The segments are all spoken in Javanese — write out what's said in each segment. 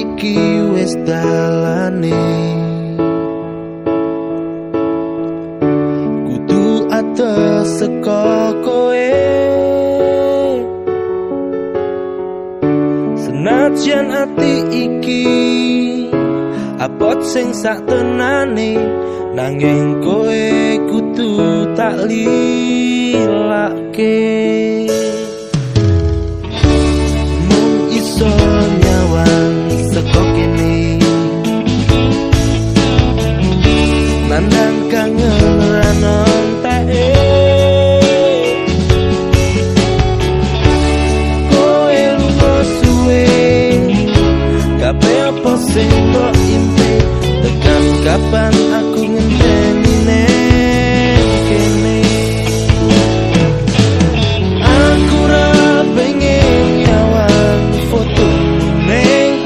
iki wis dalane. Kudu atos saka koe senajan ati iki abot sing sak tenane nanging koe kudu tak lilake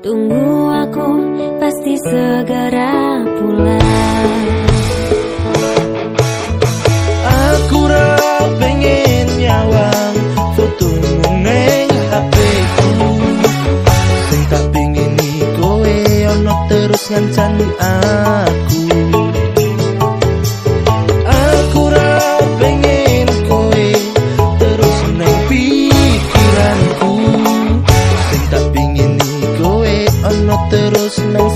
Tunggu aku pasti segera There's no